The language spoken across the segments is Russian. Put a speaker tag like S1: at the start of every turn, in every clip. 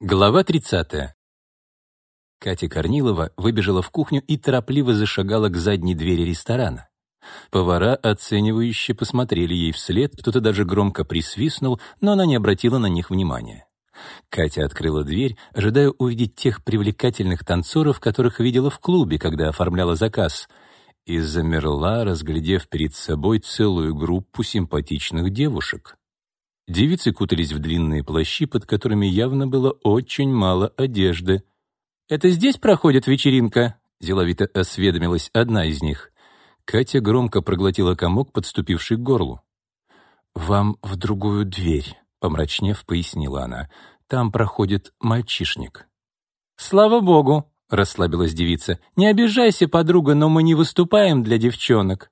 S1: Глава 30. Катя Корнилова выбежала в кухню и торопливо зашагала к задней двери ресторана. Повара оценивающе посмотрели ей вслед, кто-то даже громко присвистнул, но она не обратила на них внимания. Катя открыла дверь, ожидая увидеть тех привлекательных танцоров, которых видела в клубе, когда оформляла заказ, и замерла, разглядев перед собой целую группу симпатичных девушек. Девицы кутались в длинные плащи, под которыми явно было очень мало одежды. «Это здесь проходит вечеринка?» — деловито осведомилась одна из них. Катя громко проглотила комок, подступивший к горлу. «Вам в другую дверь», — помрачнев, пояснила она. «Там проходит мальчишник».
S2: «Слава богу», — расслабилась девица. «Не обижайся, подруга, но мы не выступаем для девчонок».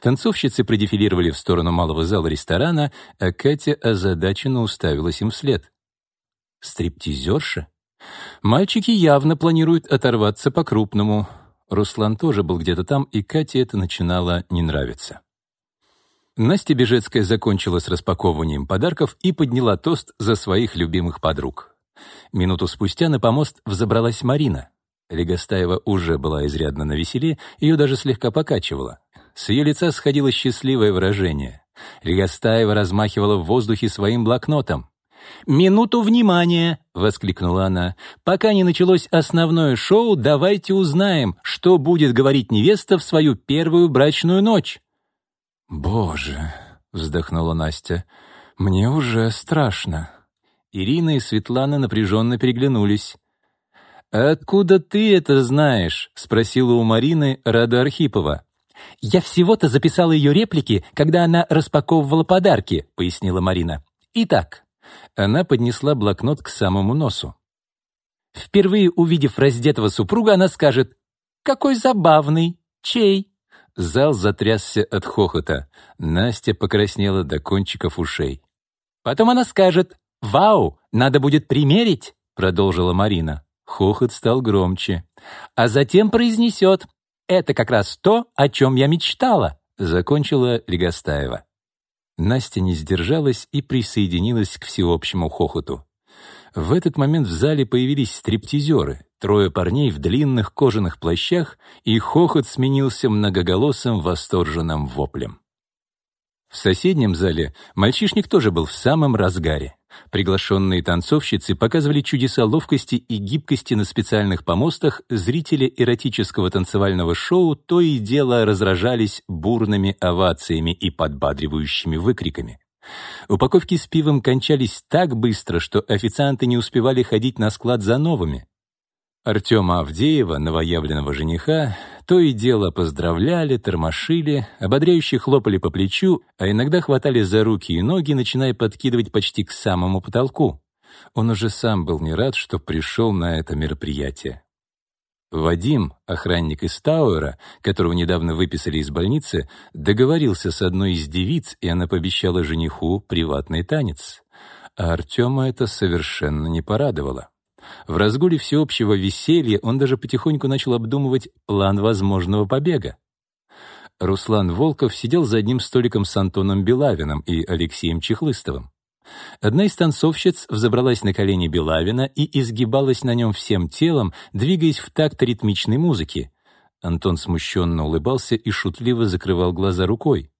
S1: Танцовщицы продефилировали в сторону малого зала ресторана, а Катя озадаченно уставилась им вслед. Стриптизерша? Мальчики явно планируют оторваться по-крупному. Руслан тоже был где-то там, и Кате это начинало не нравиться. Настя Бежецкая закончила с распаковыванием подарков и подняла тост за своих любимых подруг. Минуту спустя на помост взобралась Марина. Легостаева уже была изрядно навеселе, ее даже слегка покачивала. С ее лица сходило счастливое выражение. Легостаева размахивала в воздухе своим блокнотом.
S2: «Минуту внимания!» — воскликнула она. «Пока не началось основное шоу, давайте узнаем, что будет говорить невеста в свою первую брачную ночь».
S1: «Боже!» — вздохнула Настя. «Мне уже страшно». Ирина и Светлана напряженно переглянулись.
S2: «Откуда ты это знаешь?» — спросила у Марины Рада Архипова.
S3: «Я всего-то записала ее реплики, когда она распаковывала подарки», — пояснила Марина. «Итак».
S1: Она поднесла блокнот к самому носу.
S3: Впервые увидев раздетого супруга, она скажет «Какой забавный! Чей?»
S1: Зал затрясся от хохота. Настя покраснела до кончиков ушей.
S3: «Потом она скажет «Вау, надо будет примерить», — продолжила Марина.
S1: Хохот стал громче.
S3: «А затем произнесет «Это как раз то, о чем я мечтала», — закончила Легостаева.
S1: Настя не сдержалась и присоединилась к всеобщему хохоту. В этот момент в зале появились стриптизеры, трое парней в длинных кожаных плащах, и хохот сменился многоголосым восторженным воплем. В соседнем зале мальчишник тоже был в самом разгаре. Приглашенные танцовщицы показывали чудеса ловкости и гибкости на специальных помостах, зрители эротического танцевального шоу то и дело разражались бурными овациями и подбадривающими выкриками. Упаковки с пивом кончались так быстро, что официанты не успевали ходить на склад за новыми. Артема Авдеева, новоявленного жениха, то и дело поздравляли, тормошили, ободряюще хлопали по плечу, а иногда хватали за руки и ноги, начиная подкидывать почти к самому потолку. Он уже сам был не рад, что пришел на это мероприятие. Вадим, охранник из Тауэра, которого недавно выписали из больницы, договорился с одной из девиц, и она пообещала жениху приватный танец. А Артема это совершенно не порадовало. В разгуле всеобщего веселья он даже потихоньку начал обдумывать план возможного побега. Руслан Волков сидел за одним столиком с Антоном Белавиным и Алексеем Чехлыстовым. Одна из танцовщиц взобралась на колени Белавина и изгибалась на нем всем телом, двигаясь в такт ритмичной музыки. Антон смущенно улыбался и шутливо закрывал глаза рукой.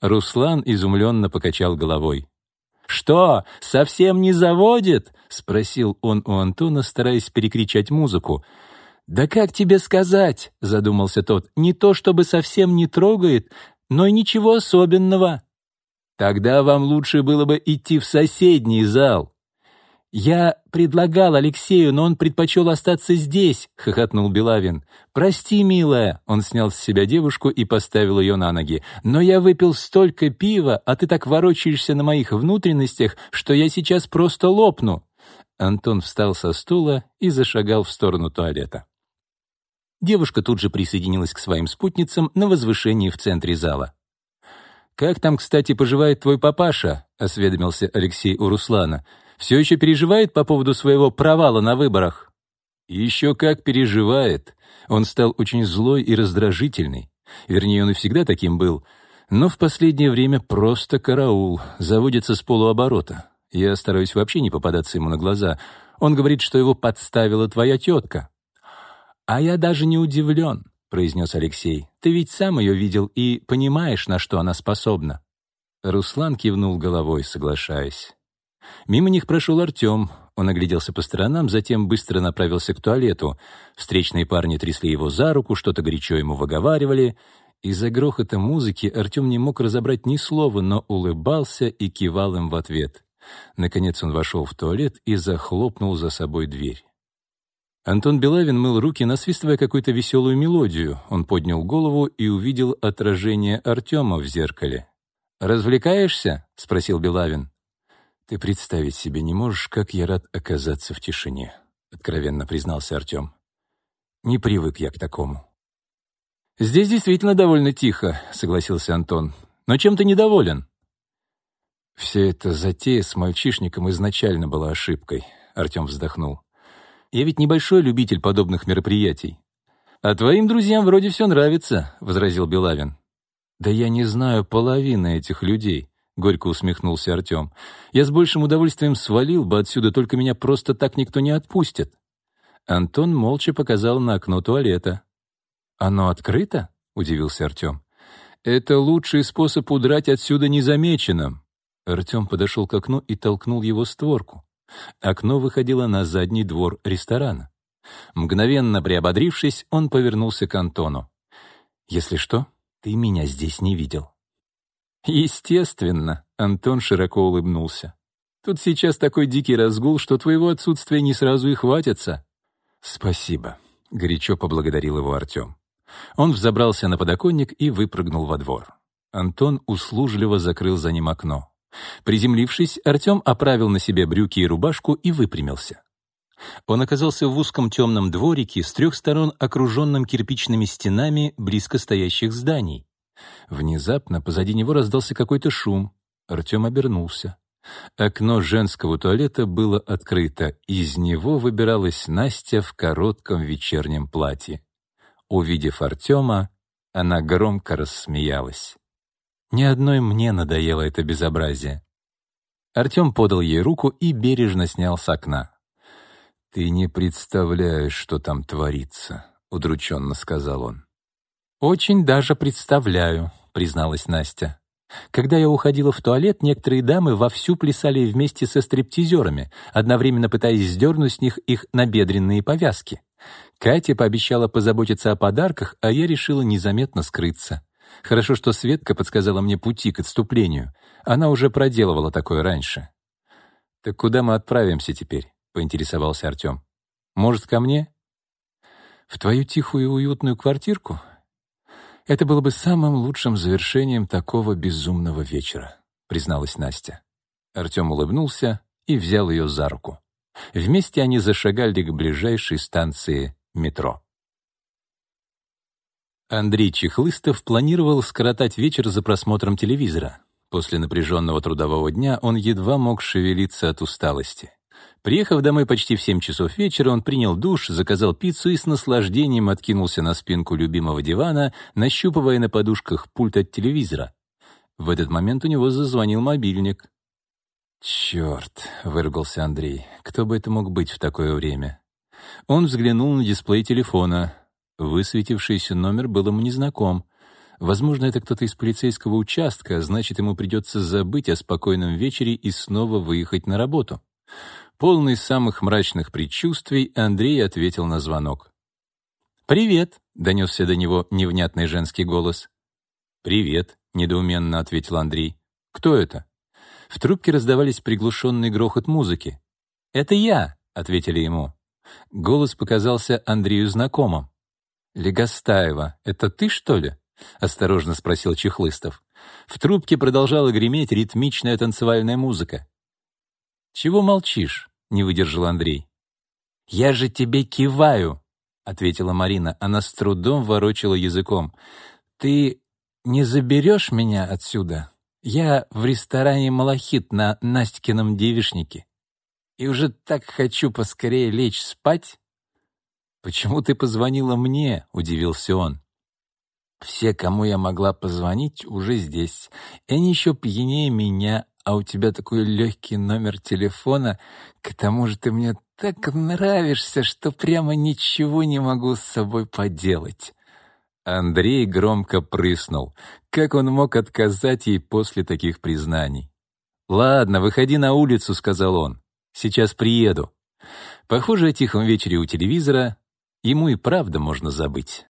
S1: Руслан изумленно покачал головой.
S2: «Что, совсем не заводит?» — спросил он у Антона, стараясь перекричать музыку. «Да как тебе сказать?» — задумался тот. «Не то чтобы совсем не трогает, но и ничего особенного». «Тогда вам лучше было бы идти в соседний зал», «Я предлагал Алексею, но он предпочел остаться здесь», — хохотнул Белавин. «Прости, милая», — он снял с себя девушку и поставил ее на ноги. «Но я выпил столько пива, а ты так ворочаешься на моих внутренностях, что я сейчас просто лопну». Антон встал со стула и зашагал в сторону туалета. Девушка тут же присоединилась к своим спутницам на возвышении в центре зала. «Как там, кстати, поживает твой папаша?» — осведомился Алексей у Руслана все еще переживает по поводу своего провала на выборах? Еще как переживает. Он стал очень злой и раздражительный. Вернее, он и всегда таким был. Но в последнее время просто караул, заводится с полуоборота. Я стараюсь вообще не попадаться ему на глаза.
S1: Он говорит, что его подставила твоя тетка». «А я даже не удивлен», — произнес Алексей. «Ты ведь сам ее видел и понимаешь, на что она способна». Руслан кивнул головой, соглашаясь. Мимо них прошел Артем. Он огляделся по сторонам, затем быстро направился к туалету. Встречные парни трясли его за руку, что-то горячо ему выговаривали. Из-за грохота музыки Артем не мог разобрать ни слова, но улыбался и кивал им в ответ. Наконец он вошел в туалет и захлопнул за собой дверь. Антон Белавин мыл руки, насвистывая какую-то веселую мелодию. Он поднял голову и увидел отражение Артема в зеркале. «Развлекаешься?» — спросил Белавин. «Ты представить себе не можешь, как я рад оказаться в тишине», — откровенно признался Артем. «Не привык я к такому». «Здесь действительно довольно тихо», — согласился Антон. «Но чем ты недоволен?» «Вся эта затея с мальчишником изначально была ошибкой», — Артем вздохнул. «Я ведь небольшой любитель подобных мероприятий». «А твоим друзьям вроде все нравится», — возразил Белавин. «Да я не знаю половины этих людей», — горько усмехнулся Артем. «Я с большим удовольствием свалил бы отсюда, только меня просто так никто не отпустит». Антон молча показал на окно туалета. «Оно открыто?» — удивился Артем. «Это лучший способ удрать отсюда незамеченным». Артем подошел к окну и толкнул его створку. Окно выходило на задний двор ресторана. Мгновенно приободрившись, он повернулся к Антону. «Если что, ты меня здесь не видел». «Естественно», — Антон широко улыбнулся. «Тут сейчас такой дикий разгул, что твоего отсутствия не сразу и хватится». «Спасибо», — горячо поблагодарил его Артем. Он взобрался на подоконник и выпрыгнул во двор. Антон услужливо закрыл за ним окно. Приземлившись, Артем оправил на себе брюки и рубашку и выпрямился. Он оказался в узком темном дворике с трех сторон окруженным кирпичными стенами близко стоящих зданий. Внезапно позади него раздался какой-то шум. Артем обернулся. Окно женского туалета было открыто, из него выбиралась Настя в коротком вечернем платье. Увидев Артема, она громко рассмеялась. Ни одной мне надоело это безобразие. Артем подал ей руку и бережно снял с окна. «Ты не представляешь, что там творится», — удрученно сказал он. «Очень даже представляю», — призналась Настя. «Когда я уходила в туалет, некоторые дамы вовсю плясали вместе со стриптизерами, одновременно пытаясь сдернуть с них их набедренные повязки. Катя пообещала позаботиться о подарках, а я решила незаметно скрыться. Хорошо, что Светка подсказала мне пути к отступлению. Она уже проделывала такое раньше. «Так куда мы отправимся теперь?» — поинтересовался Артем. «Может, ко мне?» «В твою тихую и уютную квартирку?» «Это было бы самым лучшим завершением такого безумного вечера», — призналась Настя. Артем улыбнулся и взял ее за руку. Вместе они зашагали к ближайшей станции метро. Андрей Чехлыстов планировал скоротать вечер за просмотром телевизора. После напряженного трудового дня он едва мог шевелиться от усталости. Приехав домой почти в 7 часов вечера, он принял душ, заказал пиццу и с наслаждением откинулся на спинку любимого дивана, нащупывая на подушках пульт от телевизора. В этот момент у него зазвонил мобильник. «Черт!» — выругался Андрей. «Кто бы это мог быть в такое время?» Он взглянул на дисплей телефона. Высветившийся номер был ему незнаком. Возможно, это кто-то из полицейского участка, значит, ему придется забыть о спокойном вечере и снова выехать на работу. Полный самых мрачных предчувствий, Андрей ответил на звонок. «Привет», — донесся до него невнятный женский голос. «Привет», — недоуменно ответил Андрей. «Кто это?» В трубке раздавались приглушенный грохот музыки. «Это я», — ответили ему. Голос показался Андрею знакомым. «Легостаева, это ты, что ли?» — осторожно спросил Чехлыстов. В трубке продолжала греметь ритмичная танцевальная музыка. «Чего молчишь?» — не выдержал Андрей. «Я же тебе киваю!» — ответила Марина. Она с трудом ворочала языком. «Ты не заберешь меня отсюда? Я в ресторане «Малахит» на Настькином девишнике. И уже так хочу поскорее лечь спать». «Почему ты позвонила мне?» — удивился он. «Все, кому я могла позвонить, уже здесь. И они еще пьянее меня, а у тебя такой легкий номер телефона. К тому же ты мне
S2: так нравишься, что прямо ничего не могу с собой поделать».
S1: Андрей громко прыснул. Как он мог отказать ей после таких признаний? «Ладно, выходи на улицу», — сказал он. «Сейчас приеду». Похоже, о тихом вечере у телевизора ему и правда можно забыть.